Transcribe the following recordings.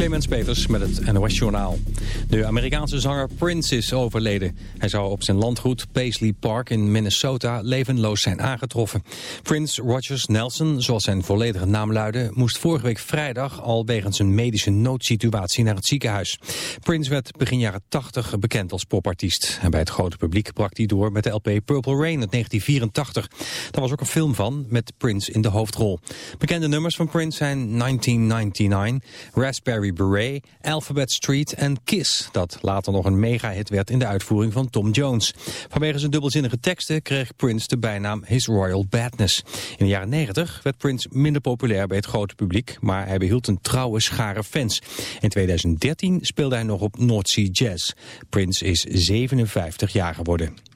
Clemens Peters met het NOS Journaal. De Amerikaanse zanger Prince is overleden. Hij zou op zijn landgoed Paisley Park in Minnesota levenloos zijn aangetroffen. Prince Rogers Nelson, zoals zijn volledige naam luidde... moest vorige week vrijdag al wegens een medische noodsituatie naar het ziekenhuis. Prince werd begin jaren 80 bekend als popartiest. En bij het grote publiek brak hij door met de LP Purple Rain uit 1984. Daar was ook een film van met Prince in de hoofdrol. Bekende nummers van Prince zijn 1999... Raspberry Beret, Alphabet Street en Kiss, dat later nog een mega-hit werd in de uitvoering van Tom Jones. Vanwege zijn dubbelzinnige teksten kreeg Prince de bijnaam His Royal Badness. In de jaren 90 werd Prince minder populair bij het grote publiek, maar hij behield een trouwe schare fans. In 2013 speelde hij nog op North Sea Jazz. Prince is 57 jaar geworden.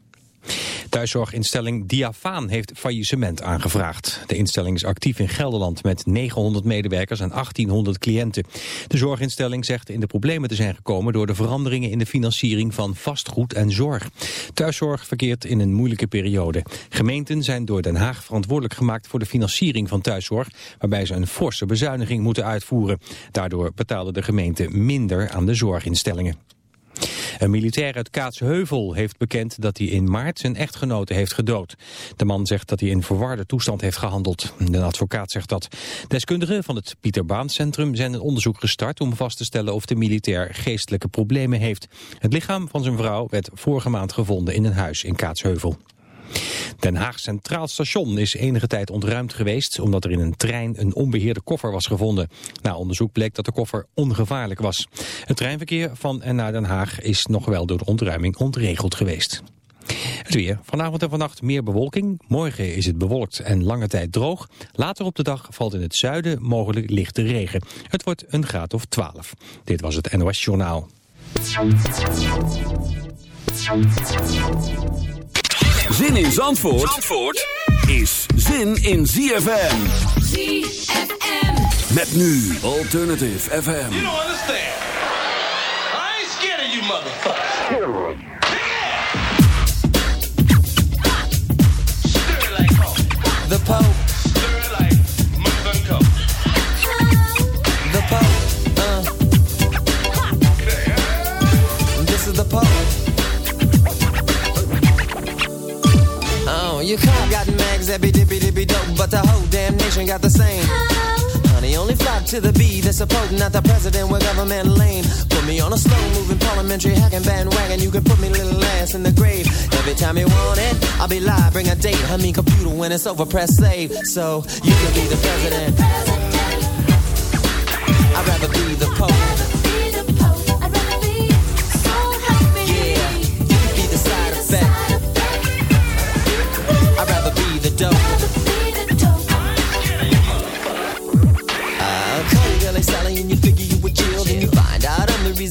Thuiszorginstelling Diafaan heeft faillissement aangevraagd. De instelling is actief in Gelderland met 900 medewerkers en 1800 cliënten. De zorginstelling zegt in de problemen te zijn gekomen door de veranderingen in de financiering van vastgoed en zorg. Thuiszorg verkeert in een moeilijke periode. Gemeenten zijn door Den Haag verantwoordelijk gemaakt voor de financiering van thuiszorg, waarbij ze een forse bezuiniging moeten uitvoeren. Daardoor betalen de gemeenten minder aan de zorginstellingen. Een militair uit Kaatsheuvel heeft bekend dat hij in maart zijn echtgenote heeft gedood. De man zegt dat hij in verwarde toestand heeft gehandeld. De advocaat zegt dat. Deskundigen van het Pieter Baan Centrum zijn een onderzoek gestart om vast te stellen of de militair geestelijke problemen heeft. Het lichaam van zijn vrouw werd vorige maand gevonden in een huis in Kaatsheuvel. Den Haag Centraal Station is enige tijd ontruimd geweest... omdat er in een trein een onbeheerde koffer was gevonden. Na onderzoek bleek dat de koffer ongevaarlijk was. Het treinverkeer van en naar Den Haag is nog wel door de ontruiming ontregeld geweest. Het weer. Vanavond en vannacht meer bewolking. Morgen is het bewolkt en lange tijd droog. Later op de dag valt in het zuiden mogelijk lichte regen. Het wordt een graad of 12. Dit was het NOS Journaal. Zin in Zandvoort, Zandvoort is zin in ZFM. ZFM. Met nu Alternative FM. You don't understand. I ain't scared of you motherfuckers. The Pope, Oh, you cop got mags that be dippy dippy dope, but the whole damn nation got the same. Honey, only flock to the beat that's supporting not the president with government lame. Put me on a slow moving parliamentary hacking bandwagon. You can put me little ass in the grave. Every time you want it, I'll be live, bring a date. I mean, computer when it's over, press save. So you can be the president. I'd rather be the pope.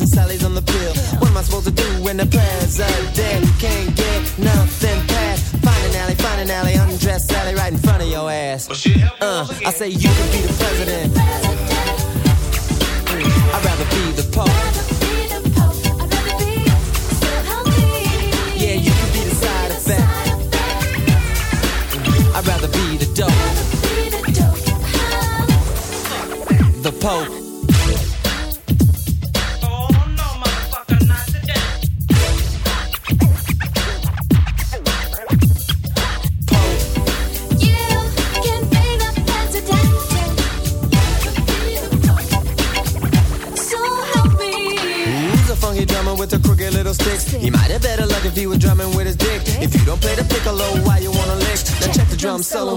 Out I'm the reason Sally's on the pill. What am I supposed to do when the president can't get nothing past? Find an alley, find an alley, undress Sally right in front of your ass. Well, shit, help me Uh, once I again. say you could be the president. I'd rather be the pope. Yeah, you could be the side effect. I'd rather be the dope. The pope.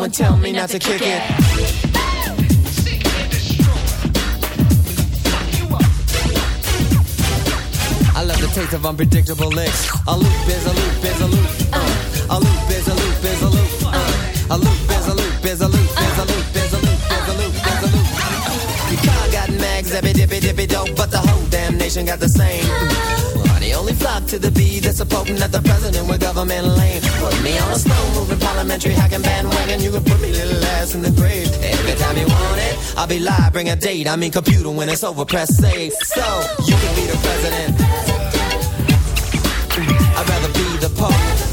And tell me not to kick it. I love the taste of unpredictable licks. A loop is a loop is a loop. Uh. A loop is a loop is a loop. Uh. A loop is a loop is a loop is a loop is a loop is a loop is a loop. Your car got mags, zippy dippy dippy dope, but the whole damn nation got the same. Honey, only flock to the beat that's a potent that the president with government lame. Put me on a slow moving parliamentary hacking bandwagon. You can put me little ass in the grave. Every time you want it, I'll be live, bring a date. I mean computer when it's over, press save. So you can be the president. I'd rather be the pope.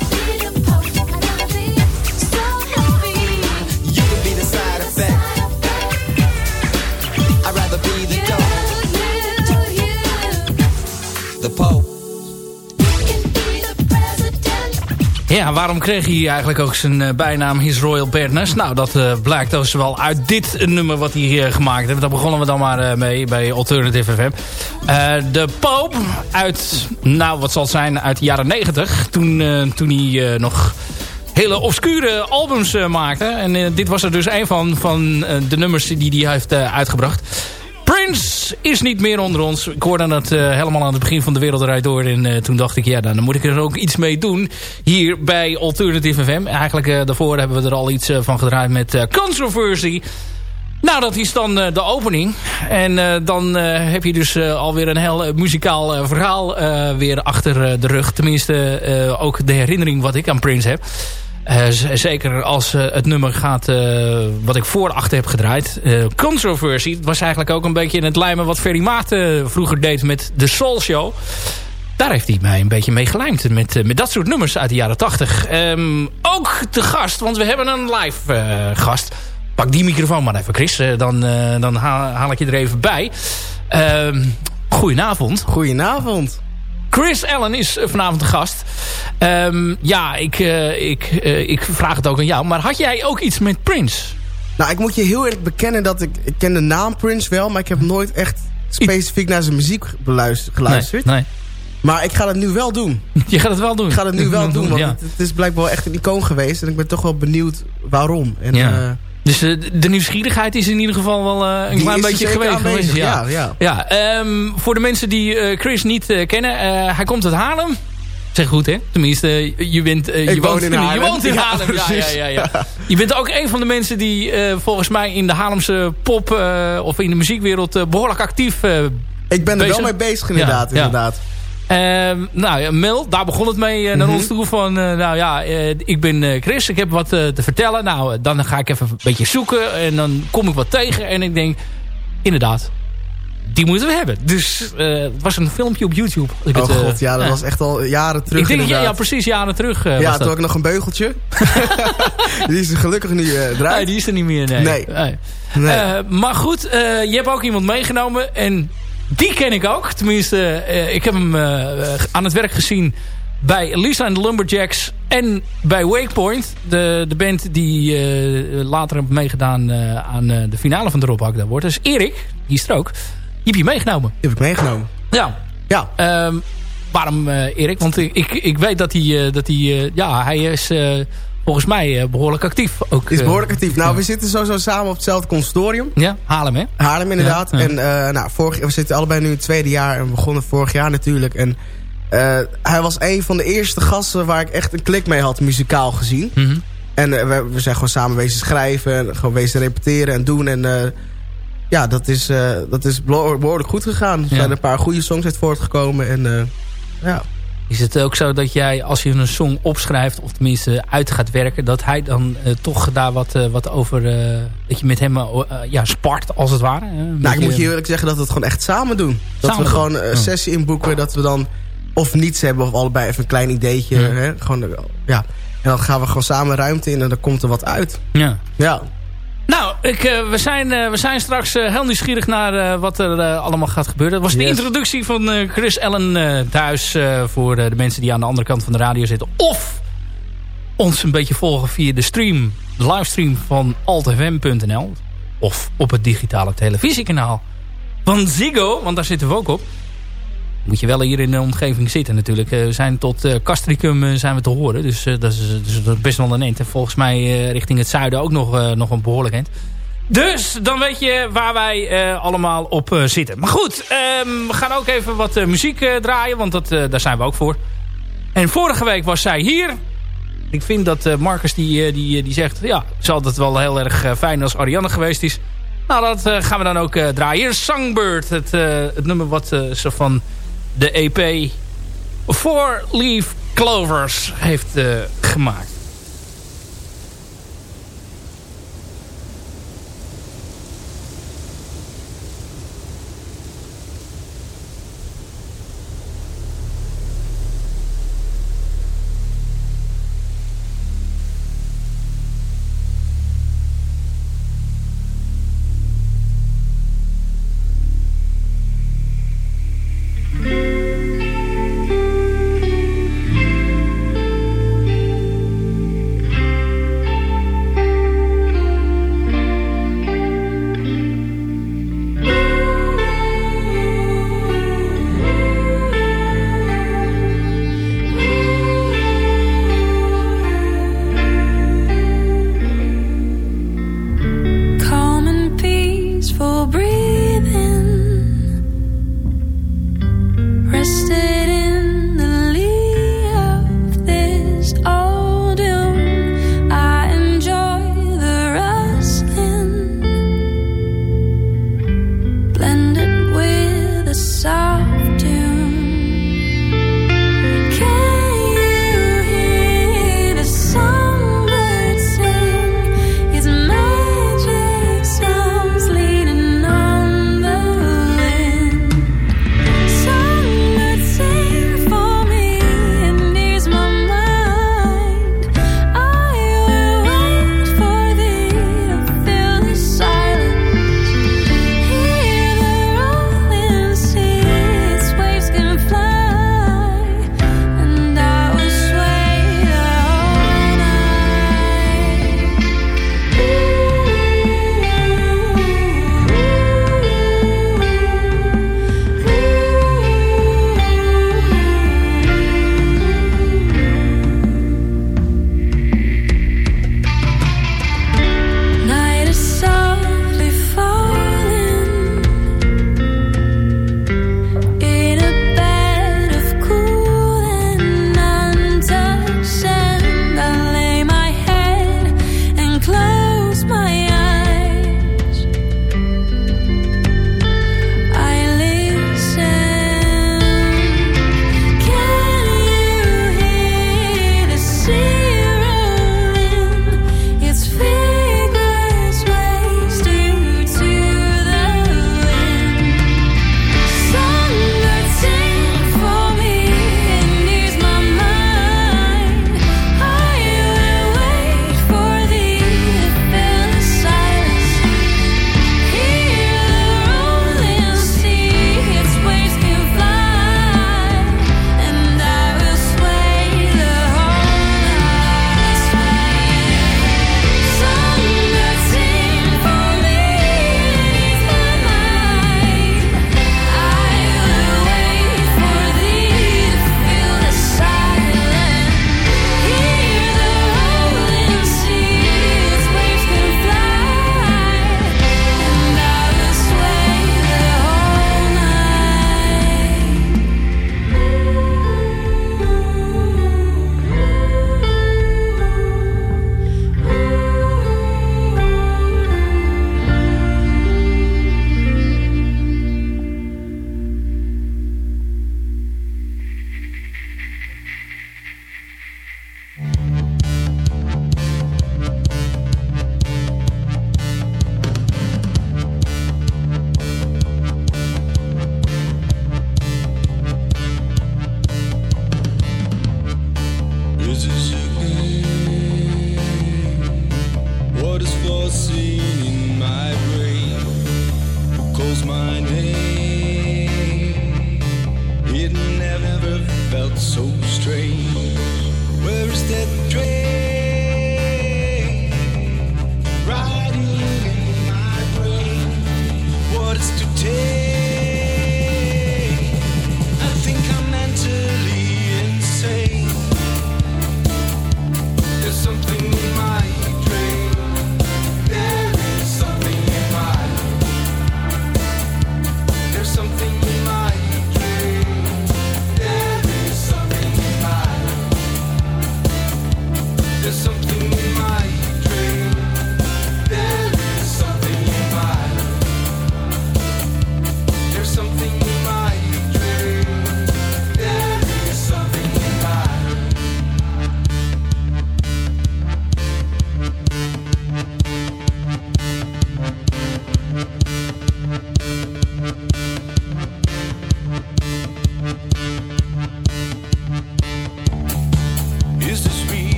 Waarom kreeg hij eigenlijk ook zijn uh, bijnaam His Royal Badness? Nou, dat uh, blijkt dus wel uit dit nummer wat hij hier gemaakt heeft. Daar begonnen we dan maar uh, mee bij Alternative FM. de Pope uit, nou wat zal het zijn, uit de jaren 90. Toen, toen hij nog hele obscure albums maakte. En dit was er dus een van, van de nummers die hij heeft uitgebracht. Prince is niet meer onder ons. Ik hoorde dat uh, helemaal aan het begin van de Wereldrijd door. En uh, toen dacht ik, ja, dan moet ik er ook iets mee doen. Hier bij Alternative FM. Eigenlijk uh, daarvoor hebben we er al iets van gedraaid met Controversy. Nou, dat is dan de opening. En dan heb je dus alweer een heel muzikaal verhaal weer achter de rug. Tenminste, ook de herinnering wat ik aan Prince heb. Uh, zeker als uh, het nummer gaat uh, wat ik voor achter heb gedraaid. Controversy was eigenlijk ook een beetje in het lijmen wat Ferry Maat vroeger deed met de Soul Show. Daar heeft hij mij een beetje mee gelijmd met, met dat soort nummers uit de jaren 80. Um, ehm, ook de gast, want we hebben een live gast. Pak die microfoon maar even Chris, dan, dan haal, haal, ik je er even bij. Ehm, goedenavond. Goedenavond. Chris Allen is eh, vanavond de gast. Um, ja, ik, uh, ik, uh, ik vraag het ook aan jou. Maar had jij ook iets met Prince? Nou, ik moet je heel eerlijk bekennen dat ik... Ik ken de naam Prince wel, maar ik heb nooit echt specifiek naar zijn muziek geluisterd. Nee, nee. Maar ik ga het nu wel doen. Je gaat het wel doen? Ik ga het nu wel doen, want ja. het, het, is blijkbaar wel echt een icoon geweest. En ik ben toch wel benieuwd waarom. En, ja. Dus uh, de nieuwsgierigheid is in ieder geval wel uh, een klein beetje geweest. Aanwezig, ja, ja. ja. ja um, voor de mensen die uh, Chris niet kennen. hij komt uit Haarlem. Zeg goed, hè? Tenminste, je, bent, je, woont, in. Je woont in Haarlem. Ja, ja, ja, ja, Je bent ook een van de mensen die volgens mij in de Haarlemse pop... of in de muziekwereld behoorlijk actief Ik ben er wel mee bezig, inderdaad. inderdaad. Uh, nou ja, mail, daar begon het mee uh, naar mhm. ons toe. Van, uh, nou ja, uh, ik ben Chris, ik heb wat te vertellen. Nou, dan ga ik even een beetje zoeken. En dan kom ik wat tegen. En ik denk, inderdaad, die moeten we hebben. Dus het was een filmpje op YouTube. Ik oh het, god, ja, dat was echt al jaren terug ik denk, ja, ja, precies, jaren terug Ja, toen had ik nog een beugeltje. die is er gelukkig nu eruit. Nee, die is er niet meer, nee. nee. nee. nee. maar goed, je hebt ook iemand meegenomen. En die ken ik ook. Tenminste, uh, ik heb hem uh, aan het werk gezien bij Lisa and the Lumberjacks en bij Wakepoint. De, de band die uh, later heeft meegedaan aan de finale van de Rob Agda wordt. Dus Erik, die is er ook. Die heb je meegenomen. Die heb ik meegenomen. Ja. Ja. Um, waarom Erik? Want ik, ik weet dat hij... dat hij ja, hij is volgens mij uh, behoorlijk actief. Ook, is behoorlijk actief. Nou, we zitten sowieso samen op hetzelfde consortium. Ja, Haarlem hè? Haarlem inderdaad. En uh, nou, vorig, we zitten allebei nu in het tweede jaar. En we begonnen vorig jaar natuurlijk. En uh, hij was een van de eerste gasten waar ik echt een klik mee had, muzikaal gezien. Mm -hmm. En we, we, zijn gewoon samen bezig schrijven. En gewoon bezig repeteren en doen. En ja, dat is, dat is behoorlijk goed gegaan. Er zijn een paar goede songs uit voortgekomen. En ja... Is het ook zo dat jij, als je een song opschrijft... of tenminste uit gaat werken... dat hij dan uh, toch daar wat, uh, wat over... Uh, dat je met hem ja, spart, als het ware? nou, ik moet je eerlijk zeggen dat we het gewoon echt samen doen. Dat samen we gewoon een sessie inboeken. Dat we dan of niets hebben of allebei even een klein ideetje. Ja. Hè? Gewoon, ja. En dan gaan we gewoon samen ruimte in en dan komt er wat uit. Ja. Ja. Nou, ik, uh, we, zijn, uh, we zijn straks uh, heel nieuwsgierig naar wat er allemaal gaat gebeuren. Dat was de introductie van Chris Allen thuis voor de mensen die aan de andere kant van de radio zitten. Of ons een beetje volgen via de stream, de livestream van altfm.nl. Of op het digitale televisiekanaal van Ziggo, want daar zitten we ook op moet je wel hier in de omgeving zitten natuurlijk. Eh, we zijn tot uh, Castricum uh, zijn we te horen. Dus, dat is, dus best wel een eind. En volgens mij richting het zuiden ook nog, nog een behoorlijk eind. Dus dan weet je waar wij allemaal op zitten. Maar goed, um, we gaan ook even wat muziek draaien. Want dat, daar zijn we ook voor. En vorige week was zij hier. Ik vind dat Marcus die, die, die zegt... Ja, het is altijd wel heel erg fijn als Ariane geweest is. Nou, dat gaan we dan ook draaien. Hier is Songbird. Het, het nummer wat ze van de EP Four Leaf Clovers heeft uh, gemaakt.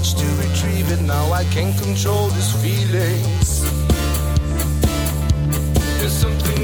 To retrieve it. Now I can't control these feelings. There's something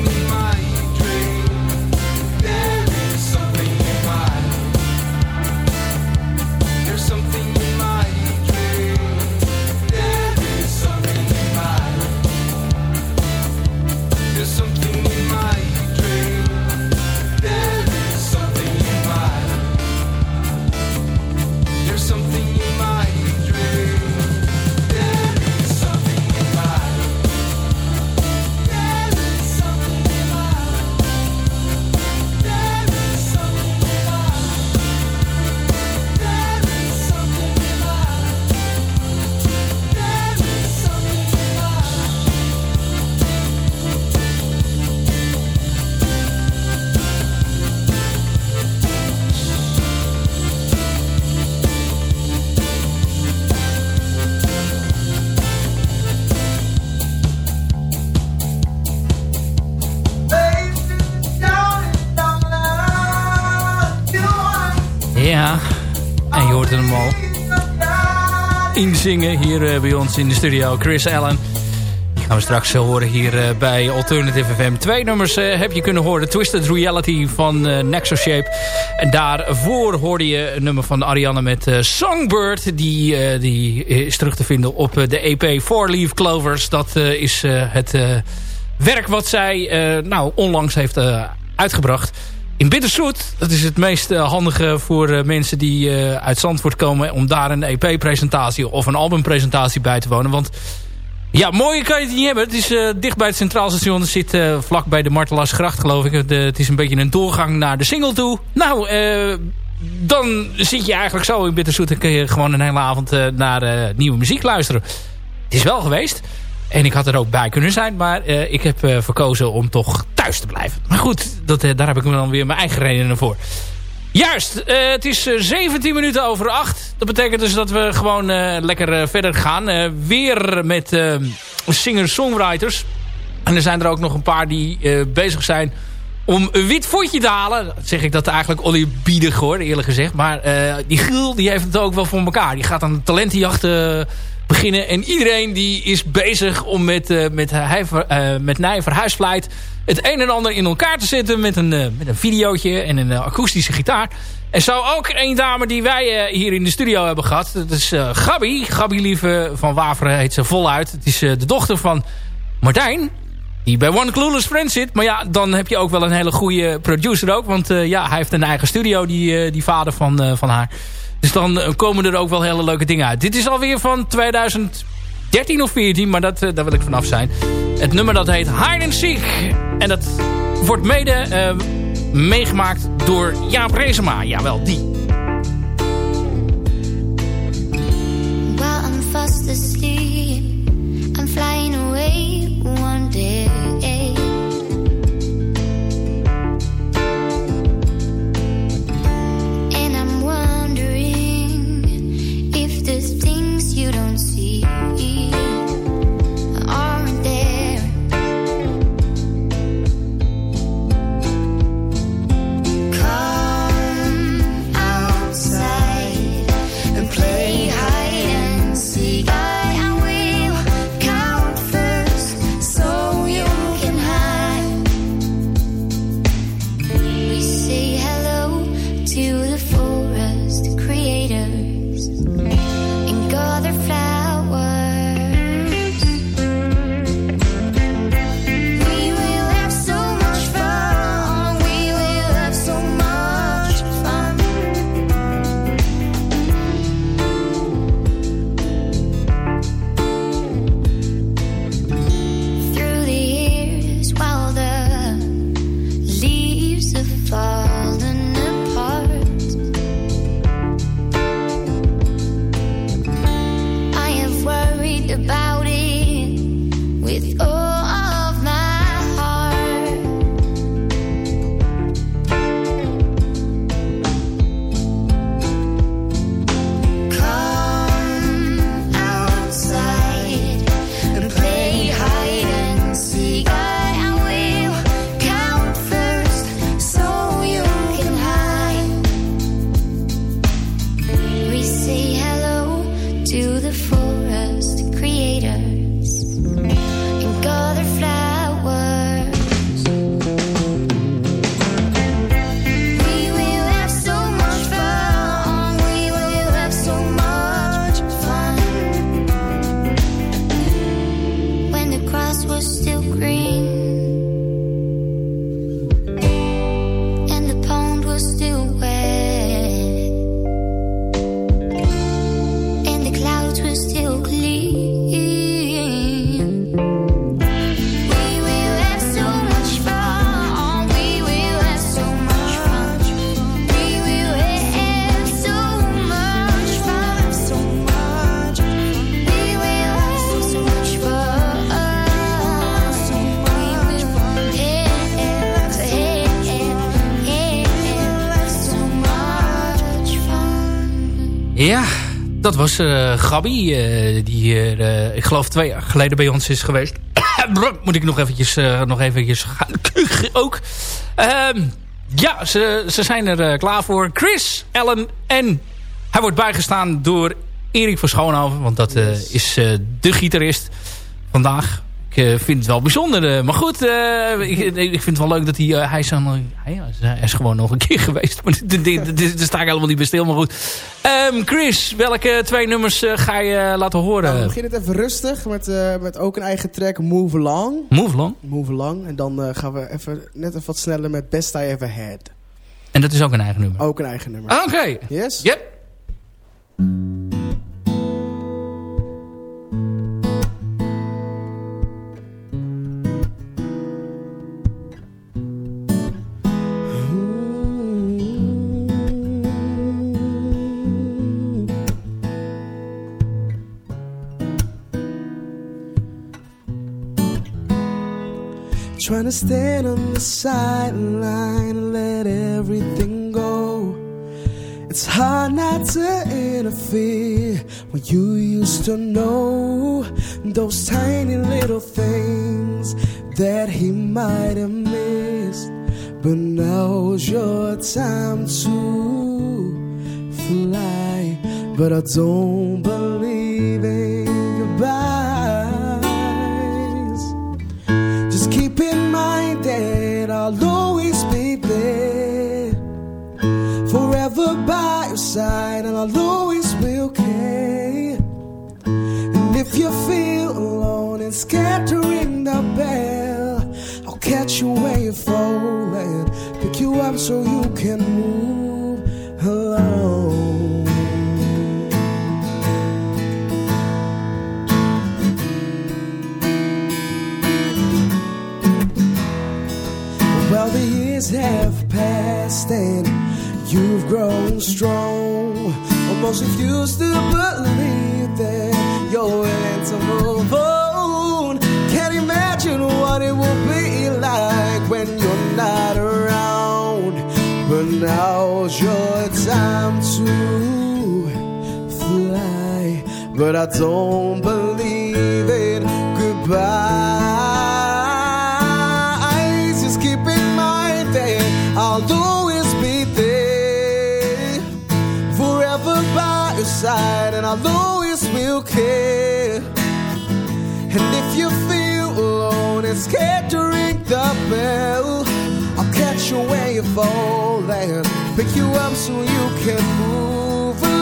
hier eh, bij ons in de studio. Chris Allen. Die gaan we straks horen hier eh, bij Alternative FM. Twee nummers eh, heb je kunnen horen. Twisted Reality van Nexo Shape. En daarvoor hoorde je een nummer van Ariane met Songbird. Die, die is terug te vinden op de EP Four Leaf Clovers. Dat is het werk wat zij nou, onlangs heeft uitgebracht. In Bitterzoet, dat is het meest eh, handige voor eh, mensen die eh, uit Zandvoort komen... om daar een EP-presentatie of een albumpresentatie bij te wonen. Want ja, mooier kan je het niet hebben. Het is dicht bij het Centraal Station. Het zit eh, vlak bij de Martelaarsgracht, geloof ik. Het is een beetje een doorgang naar de single toe. Nou, dan zit je eigenlijk zo in Bitterzoet... en kun je gewoon een hele avond naar nieuwe muziek luisteren. Het is wel geweest. En ik had er ook bij kunnen zijn. Maar eh, ik heb eh, verkozen om toch thuis te blijven. Maar goed, dat, eh, daar heb ik dan weer mijn eigen redenen voor. Juist, het is eh, 17 minuten over 8. Dat betekent dus dat we gewoon lekker verder gaan. Weer met singer-songwriters. En er zijn er ook nog een paar die bezig zijn om een wit voetje te halen. Zeg ik dat eigenlijk oneerbiedig hoor, eerlijk gezegd. Maar die Giel die heeft het ook wel voor elkaar. Die gaat aan de talentenjacht eh, beginnen. En iedereen die is bezig om met, eh met, eh, met Nijver het een en ander in elkaar te zetten met een, met een videootje en een akoestische gitaar. En zo ook een dame die wij hier in de studio hebben gehad. Dat is Gabi. Gabi Lieve van Waveren heet ze voluit. Het is de dochter van Martijn. Die bij One Clueless Friends zit. Maar ja, dan heb je ook wel een hele goede producer ook. Want ja, hij heeft een eigen studio, die, die vader van, van haar. Dus dan eh, komen er ook wel hele leuke dingen uit. Dit is alweer van 2013 of 14, maar dat, eh, daar wil ik vanaf zijn. Het nummer dat heet Hide and Seek. En dat wordt mede eh, meegemaakt door Jaap Reesema. Jawel, die. Dat was eh Gabby. eh, die eh, ik geloof twee jaar geleden bij ons is geweest. Moet ik nog eventjes, nog eventjes gaan ook. Ehm, ja, ze, ze zijn er klaar voor. Chris, Ellen en hij wordt bijgestaan door Erik van Schoonhoven. Want dat is de gitarist vandaag. Ik eh, vind het wel bijzonder. eh, maar goed, eh, ik, ik vind het wel leuk dat hij... hij, is aan, hij, ja, hij is gewoon nog een keer geweest. Maar daar sta ik helemaal niet bij stil. Maar goed. Ehm, Chris, welke twee nummers ga je laten Nou, horen? we beginnen het even rustig met, met ook een eigen track Move Along. Move Long. Move Along. En dan gaan we even, net even wat sneller met Best I Ever Had. En dat is ook een eigen nummer. Ook een eigen nummer. Ah, Oké. Yes? Yep. Trying to stand on the sideline and let everything go. It's hard not to interfere when you used to know those tiny little things that he might have missed. But now's your time to fly. But I don't believe in goodbyes. I'll always be there forever by your side, and I'll always be okay. And if you feel alone and scared to ring the bell, I'll catch you when you fall and pick you up so you can move Years have passed and you've grown strong. Almost refuse to believe that you're willing to move on. Can't imagine what it will be like when you're not around. But now's your time to fly. But I don't believe in goodbyes. I'll always be there forever by your side, and I'll always will care. And if you feel alone and scared to ring the bell, I'll catch you when you fall and pick you up so you can move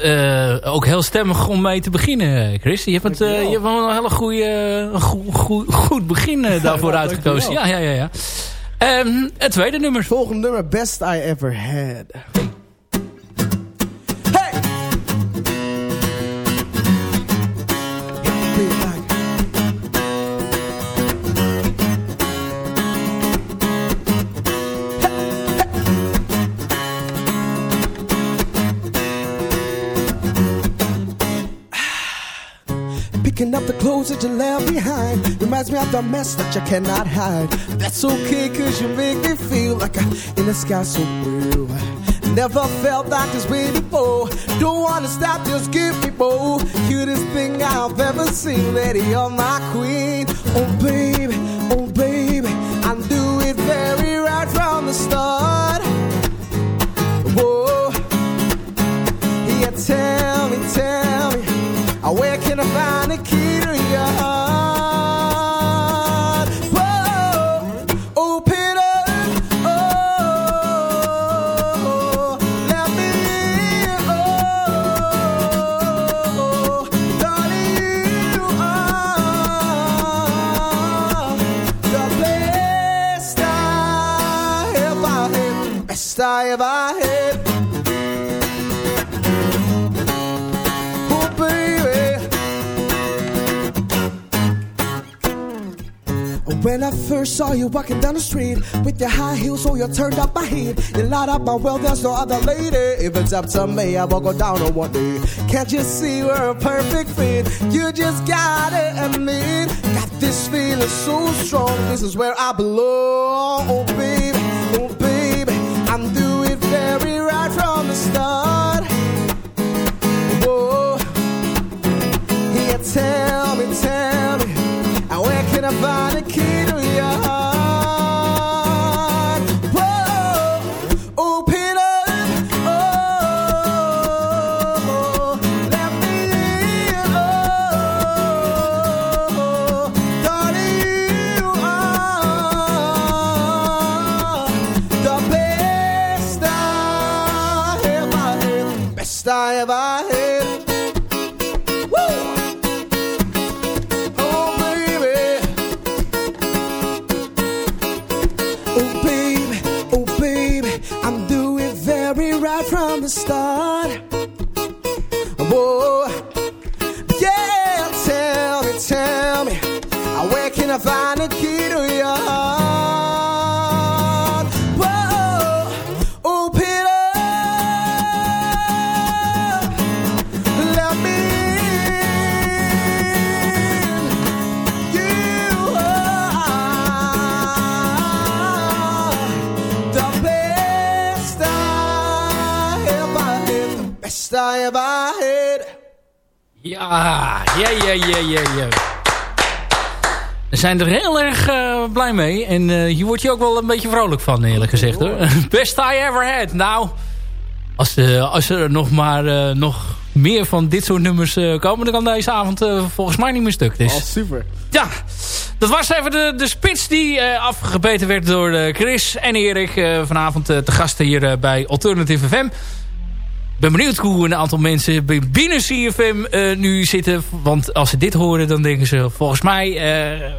Eh, ook heel stemmig om mee te beginnen, Chris. Je hebt, het, eh, je hebt wel een hele goede, goed begin eh, daarvoor uitgekozen. Ja, ja, ja. ja. Ehm, het tweede nummer. Volgende nummer, Best I Ever Had. Clothes that you left behind. Reminds me of the mess that you cannot hide. That's okay cause you make me feel like I'm in the sky so blue. Never felt like this way before. Don't wanna stop, just give me more. Cutest thing I've ever seen Lady, you're my queen. Oh baby, When I first saw you walking down the street with your high heels, so you turned up my heat. You light up my world, there's no other lady. If it's up to me, I will go down on one knee. Can't you see we're a perfect fit? You just gotta me. got this feeling so strong. This is where I belong. Zijn er heel erg eh, blij mee. En eh, hier word je ook wel een beetje vrolijk van, eerlijk gezegd. Hoor. Best I ever had. Nou, als, eh, als er nog maar nog meer van dit soort nummers komen... dan kan deze avond volgens mij niet meer stuk. Dus, Oh, super. ja, dat was even de, de spits die afgebeten werd door Chris en Erik. vanavond te gasten hier bij Alternative FM. Ben benieuwd hoe een aantal mensen binnen CFM eh, nu zitten. Want als ze dit horen, dan denken ze volgens mij... eh,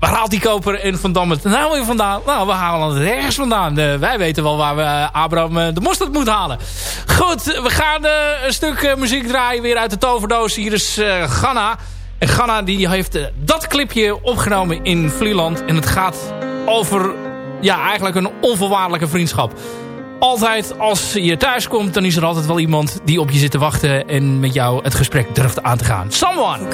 waar haalt die koper en Van Dam het nou vandaan? Nou, we halen het ergens vandaan. Eh, wij weten wel waar we Abraham de mosterd moeten halen. Goed, we gaan een stuk muziek draaien weer uit de toverdoos. Hier is Ghana. En Ghana die heeft dat clipje opgenomen in Vlieland. En het gaat over ja, eigenlijk een onvoorwaardelijke vriendschap. Altijd als je thuis komt, dan is er altijd wel iemand die op je zit te wachten... en met jou het gesprek durft aan te gaan. Someone!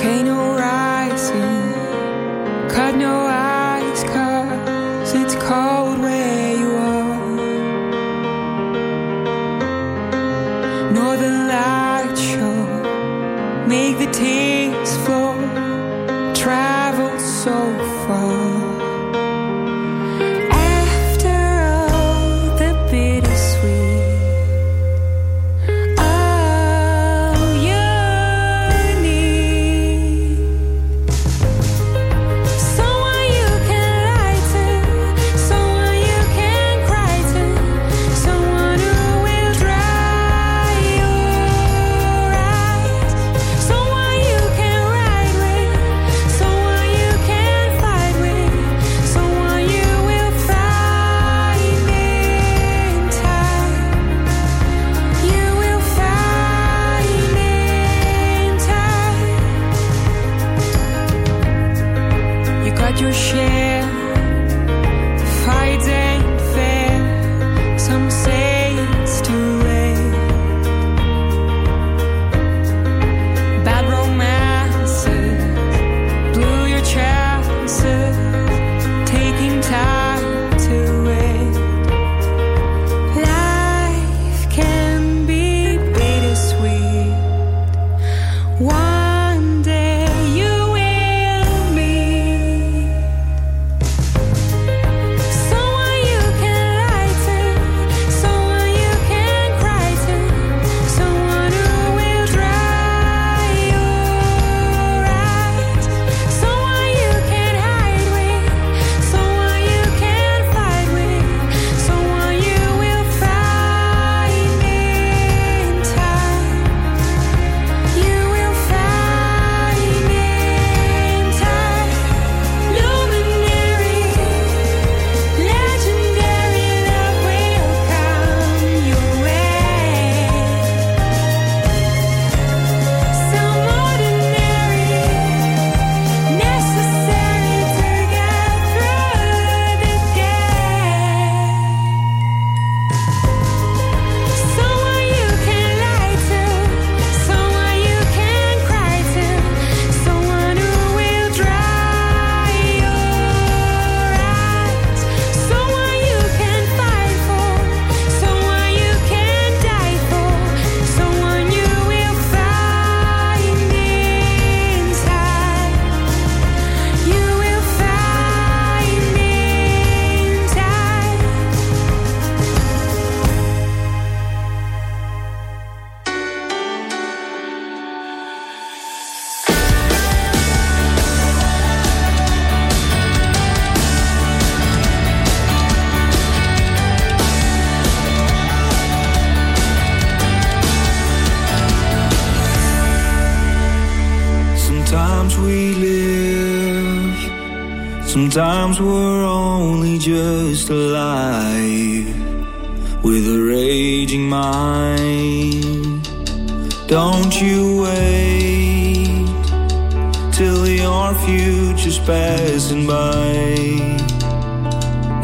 future's passing by.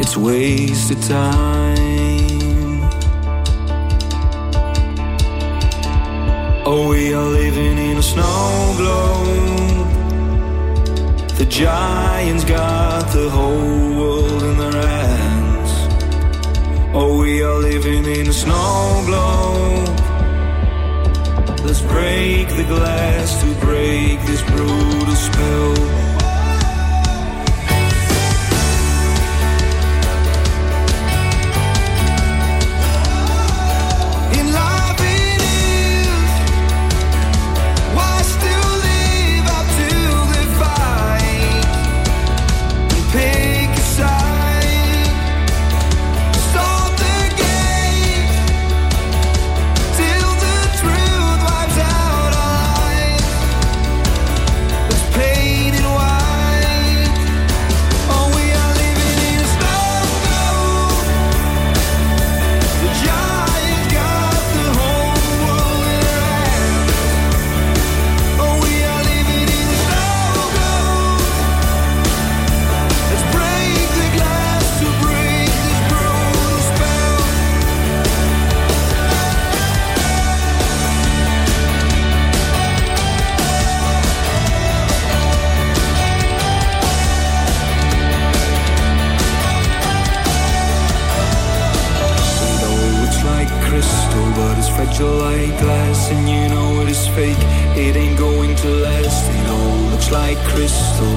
It's wasted time. Oh, we are living in a snow globe. The giants got the whole world in their hands. Oh, we are living in a snow globe. Let's break the glass to break this brutal spell.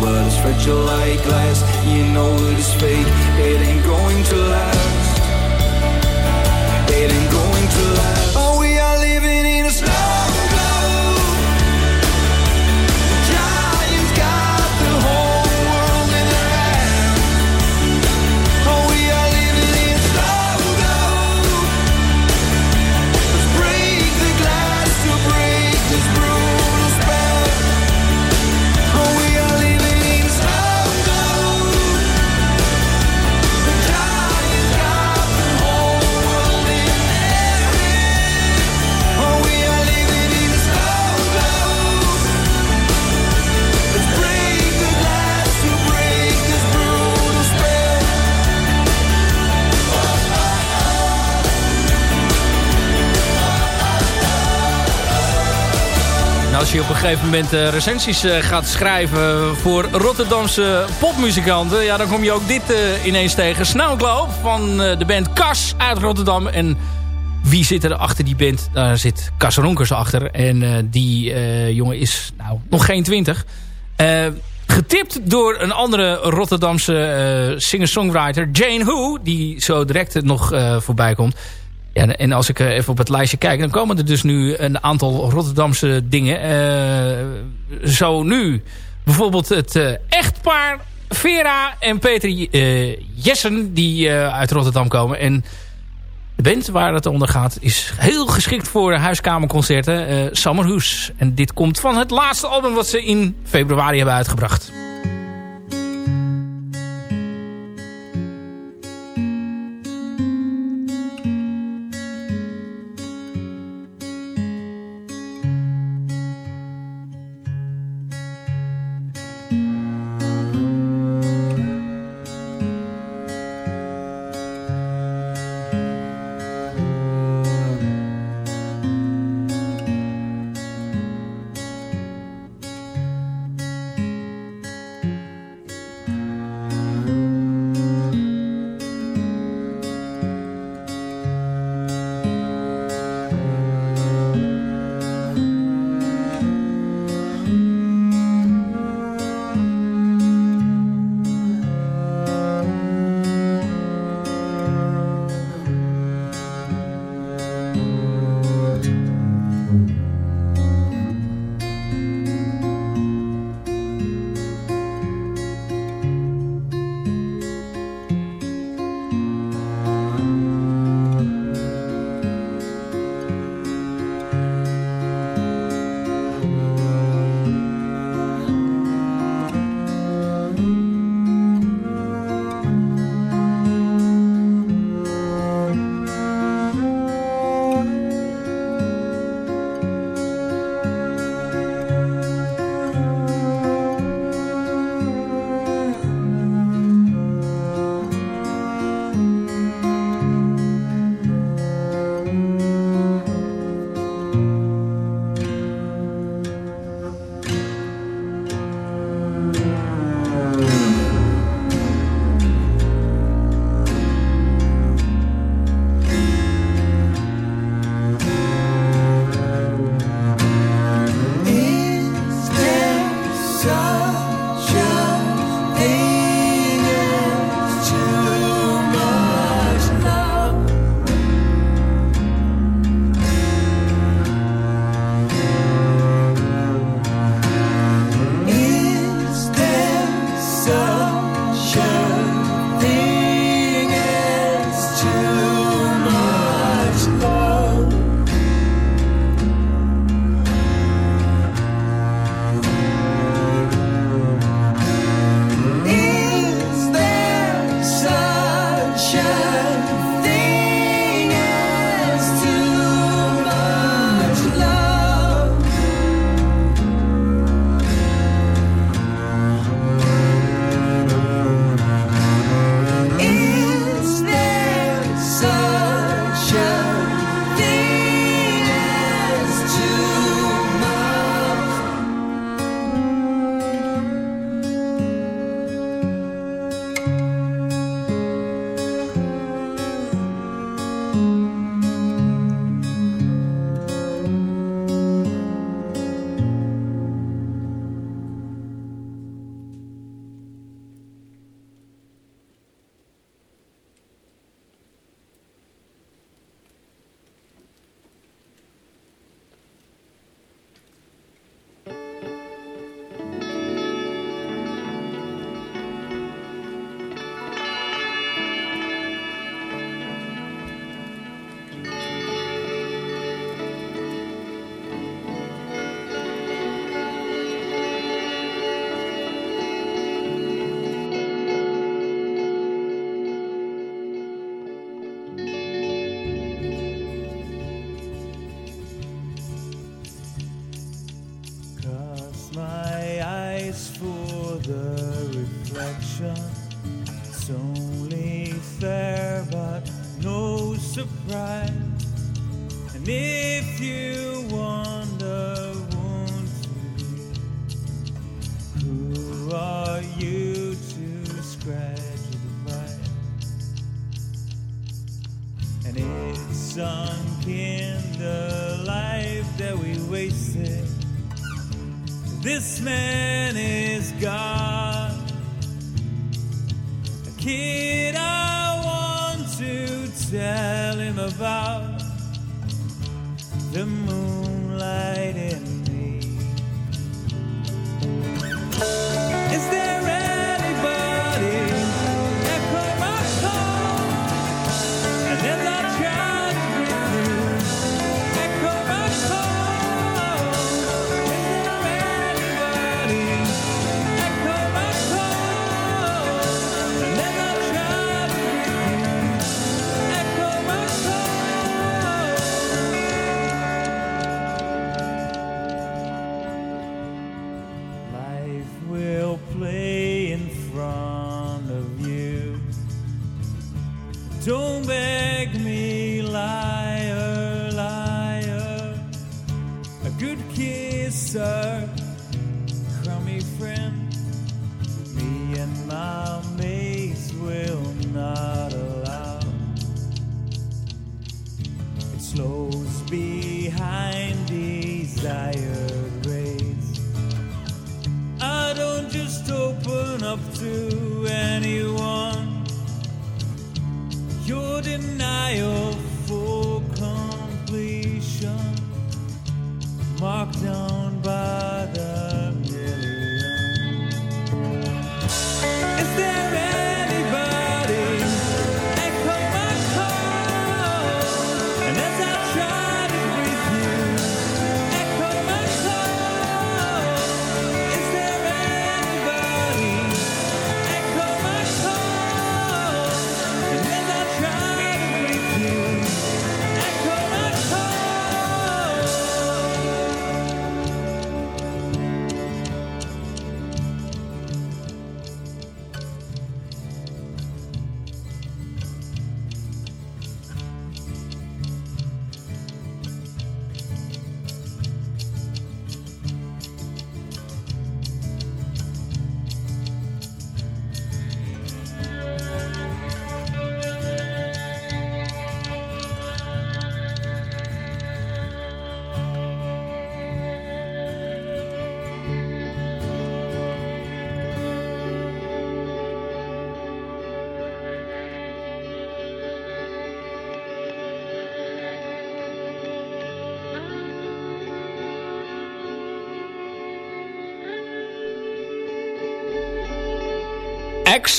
but it's fragile like glass. You know it is fake, it ain't going to last. Gegeven moment eh, recensies eh, gaat schrijven voor Rotterdamse popmuzikanten, ja, dan kom je ook dit eh, ineens tegen. Snowglow van de band Kas uit Rotterdam. En wie zit er achter die band? Daar zit Cas Ronkers achter. En die jongen is nou nog geen twintig. Getipt door een andere Rotterdamse singer-songwriter, Jane Who, die zo direct nog voorbij komt. Ja, en als ik eh, even op het lijstje kijk, dan komen er dus nu een aantal Rotterdamse dingen. Eh, zo nu bijvoorbeeld het eh, echtpaar Vera en Peter Jessen, die uit Rotterdam komen. En de band waar het onder gaat is heel geschikt voor huiskamerconcerten. Summerhoes. En dit komt van het laatste album wat ze in februari hebben uitgebracht. reflection. It's only fair, but no surprise. And if you wonder, won't you? Who are you to scratch the fight? And it's sunk in the life that we wasted. This man. The moonlight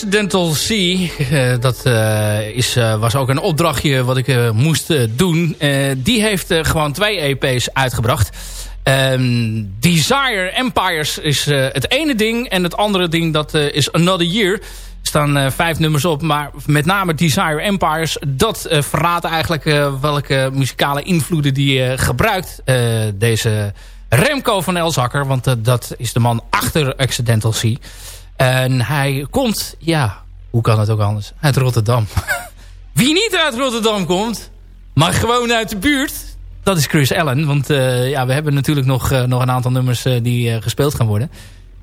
Accidental Sea, eh, dat eh, is, eh, was ook een opdrachtje wat ik moest doen. Die heeft gewoon twee EP's uitgebracht. Ehm, Desire Empires is het ene ding. En het andere ding dat is Another Year. Er staan vijf nummers op. Maar met name Desire Empires. Dat verraadt eigenlijk welke muzikale invloeden die gebruikt. deze Remco van Elzakker. Want dat is de man achter Accidental Sea. En hij komt, ja, hoe kan het ook anders? Uit Rotterdam. Wie niet uit Rotterdam komt, maar gewoon uit de buurt... dat is Chris Allen. Want eh, ja, we hebben natuurlijk nog, eh, nog een aantal nummers eh, die gespeeld gaan worden.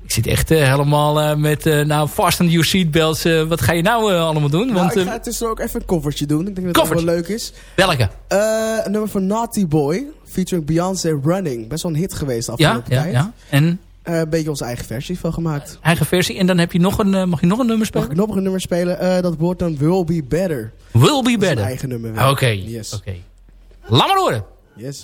Ik zit echt helemaal met... nou, fasten your seatbelts. wat ga je nou allemaal doen? Nou, Want, ik ga tussendoor ook even een covertje doen. Ik denk dat het wel leuk is. welke? Een nummer van Naughty Boy. Featuring Beyoncé Running. Best wel een hit geweest de Ja, afgelopen ja, tijd. ja. En Eh, een beetje onze eigen versie van gemaakt. eigen versie. En dan heb je nog een, eh, mag je nog een nummer Mag spelen? ik nog een nummer spelen? Eh, dat wordt dan Will Be Better. Will be Dat is een better. eigen nummer. Oké, Yes. oké. Laat maar horen. Yes.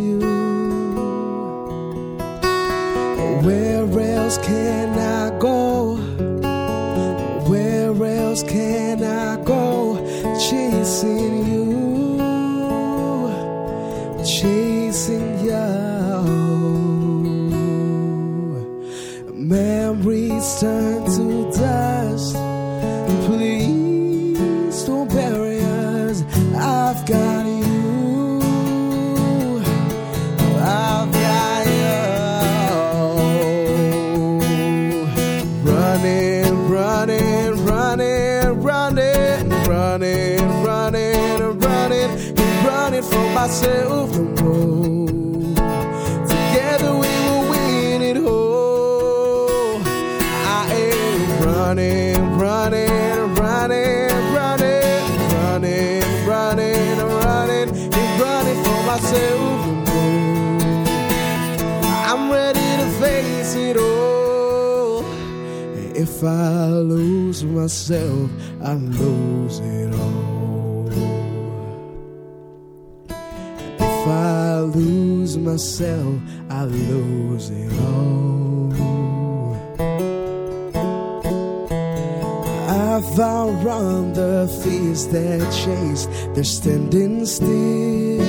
Where else can I go? Where else can I go? Chasing you, chasing you. Memories turn myself no more. Together we will win it all. I am running, running, running, running, running, running, running, and running for myself no more. I'm ready to face it all. If I lose myself, I lose it all. Myself, I lose it all. I've outrun the fears that chase, they're standing still.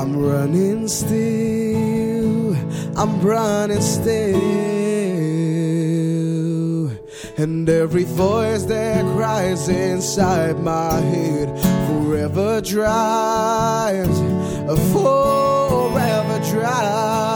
I'm running still, I'm running still. And every voice that cries inside my head forever drives, forever drives.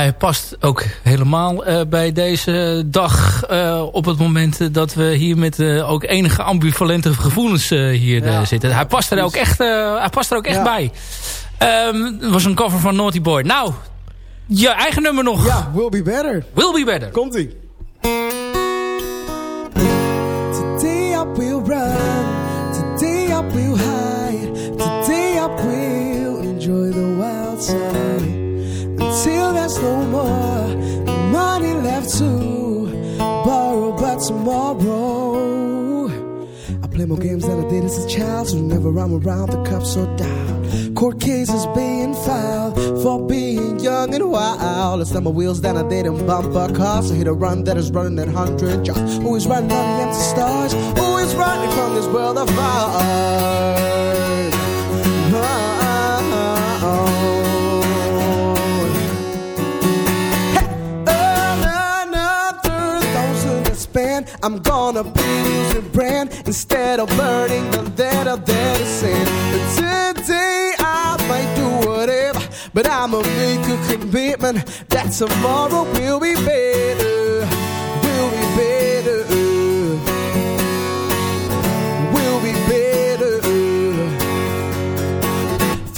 Hij past ook helemaal eh, bij deze dag eh, op het moment eh, dat we hier met ook enige ambivalente gevoelens hier Ja. zitten. Hij past er ook echt, hij past er ook echt Ja. bij. Ehm, Het was een cover van Naughty Boy. Nou, je eigen nummer nog. Ja, will be better. Will Be Better. Komt no more money left to borrow, but tomorrow. I play more games than I did as a child, so whenever I'm around, the cups are down. Court cases being filed for being young and wild. Let's my wheels than I did in bumper cars. I hit a run that is running at 100 yards. Who is running on the empty stars? Who is running from this world of ours? I'm gonna be using brand instead of burning the letter that is in. Today I might do whatever, but I'ma make a commitment that tomorrow will be better.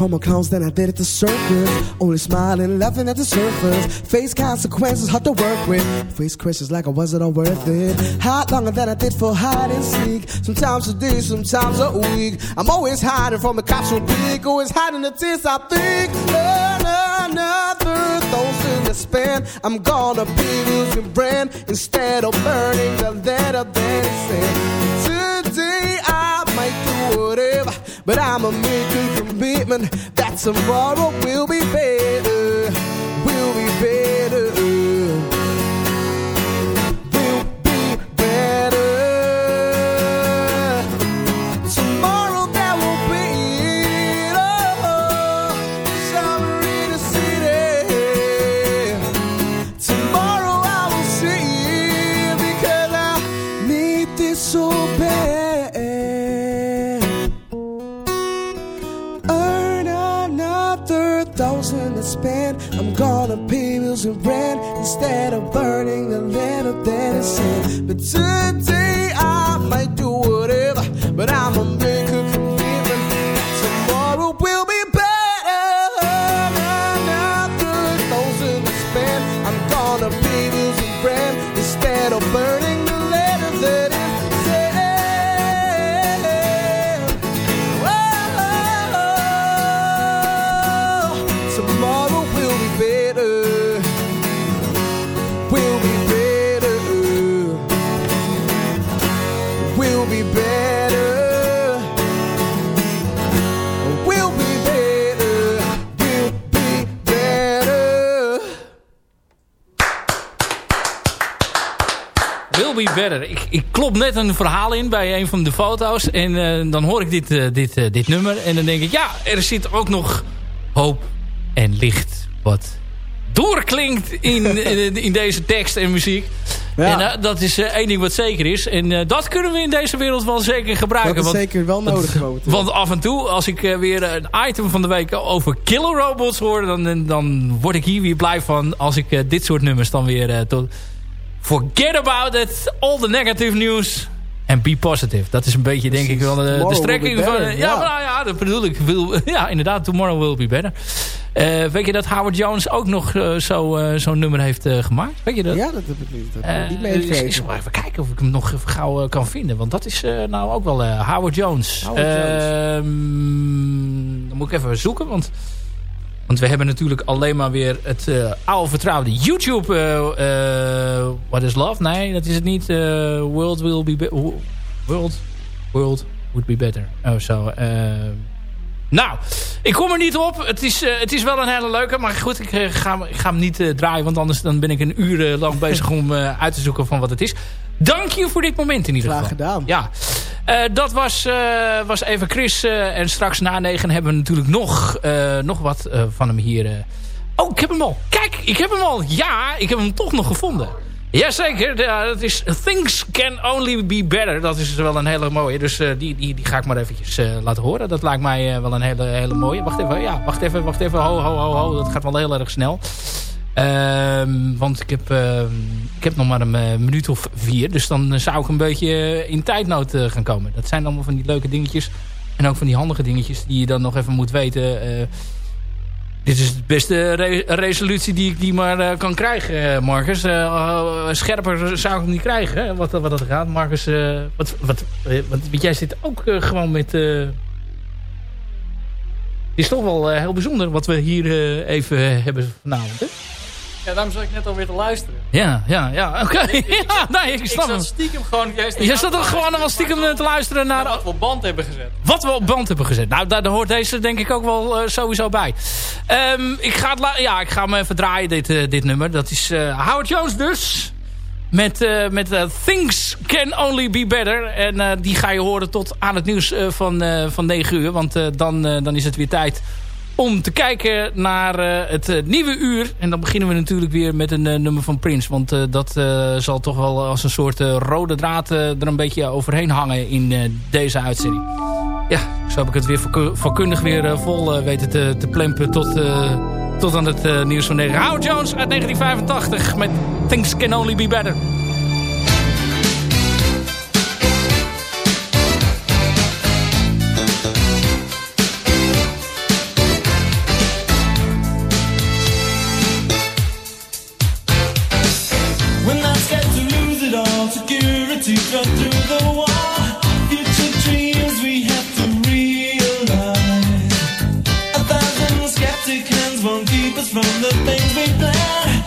For more clowns than I did at the circus. Only smiling, laughing at the surface. Face consequences hard to work with. Face questions like, I was it all worth it? Hot longer than I did for hide and seek. Sometimes a day, sometimes a week. I'm always hiding from the cops who peek. Always hiding the tears I think. Another thousand to spend. I'm gonna be losing brand instead of burning the letter that is sent. Today I might do whatever, but make a commitment that tomorrow will be better. Bills in instead of burning the letter that I sent. But today Ik, ik klop net een verhaal in bij een van de foto's. En eh, dan hoor ik dit, eh, dit, eh, dit nummer. En dan denk ik, ja, er zit ook nog hoop en licht wat doorklinkt in, in, deze tekst en muziek. Ja. En dat is één ding wat zeker is. En dat kunnen we in deze wereld wel zeker gebruiken. Dat is want, zeker wel nodig momenteel. want af en toe, als ik weer een item van de week over killer robots hoor... dan, dan word ik hier weer blij van als ik dit soort nummers dan weer... tot, Forget about it. All the negative news. En be positive. Dat is een beetje, denk ik, wel de, strekking be van... Ja, ja. maar nou ja, dat bedoel ik. Ja, inderdaad, tomorrow will be better. Eh, weet je dat Howard Jones ook nog zo, eh, zo'n nummer heeft gemaakt? Weet je dat? Ja, dat heb ik niet, dat heb ik niet ik zal even kijken of ik hem nog even gauw kan vinden. Want dat is nou ook wel Howard Jones. Howard Jones. Ehm, dan moet ik even zoeken, want... Want we hebben natuurlijk alleen maar weer het eh, oude vertrouwde YouTube. eh, eh, What is Love? Nee, dat is het niet. World will be... world, world would be better. Oh, zo. nou, ik kom er niet op. Het is, het is wel een hele leuke. Maar goed, ik, ga, ik ga hem niet draaien. Want anders dan ben ik een uur lang bezig om uit te zoeken van wat het is. Dank je voor dit moment in ieder Graag geval. gedaan. Ja, Eh, dat was, eh, was even Chris. eh, en straks na negen hebben we natuurlijk nog, nog wat van hem hier. Oh, ik heb hem al. Kijk, ik heb hem al. Ja, ik heb hem toch nog gevonden. Jazeker, ja, dat is Things Can Only Be Better. Dat is wel een hele mooie. Dus die, die, die ga ik maar eventjes laten horen. Dat lijkt mij wel een hele, hele mooie. Wacht even, ja, wacht even, wacht even. Ho, ho, ho, ho. Dat gaat wel heel erg snel. Ehm, want ik heb, ehm, ik heb nog maar een eh, minuut of vier. Dus dan eh, zou ik een beetje eh, in tijdnood gaan komen. Dat zijn allemaal van die leuke dingetjes. En ook van die handige dingetjes die je dan nog even moet weten. dit is de beste re- resolutie die ik die maar kan krijgen, Marcus. Scherper zou ik hem niet krijgen, hè, wat, wat dat gaat. Marcus, wat, wat, wat, want jij zit ook gewoon met... het is toch wel heel bijzonder wat we hier even hebben vanavond, hè? Ja, daarom zat ik net alweer te luisteren. Ja, ja, ja. Oké. ja, nee, ik Ik snap hem. zat stiekem gewoon... Je zat toch gewoon wel stiekem te luisteren naar wat we op band hebben gezet. wat we op band hebben gezet. Nou, daar daar hoort deze denk ik ook wel eh, sowieso bij. Ehm, ik, ga het ja, ik ga hem even draaien, dit, eh, dit nummer. Dat is eh, Howard Jones dus. Met, met Things Can Only Be Better. En die ga je horen tot aan het nieuws van, van 9 uur. Want dan, dan is het weer tijd om te kijken naar eh, het eh, nieuwe uur. En dan beginnen we natuurlijk weer met een eh, nummer van Prince. Want dat zal toch wel als een soort rode draad er een beetje overheen hangen in deze uitzending. Ja, zo heb ik het weer vakku- vakkundig weer vol weten te, te plempen tot, tot aan het nieuws van 9. Howard Jones uit 1985 met Things Can Only Be Better. The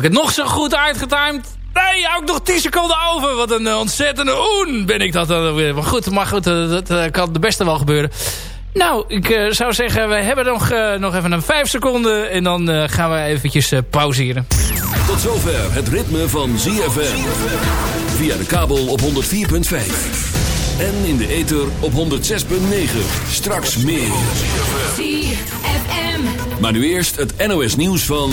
ik het nog zo goed uitgetimed? Nee, ook nog 10 seconden over. Wat een eh, ontzettende oen ben ik dat dan weer. Maar goed, maar goed eh, dat eh, kan de beste wel gebeuren. Nou, ik zou zeggen, we hebben nog, nog even een 5 seconden. En dan eh, gaan we eventjes eh, pauzeren. Tot zover het ritme van ZFM. Via de kabel op 104.5. En in de ether op 106.9. Straks meer. ZFM. Maar nu eerst het NOS nieuws van...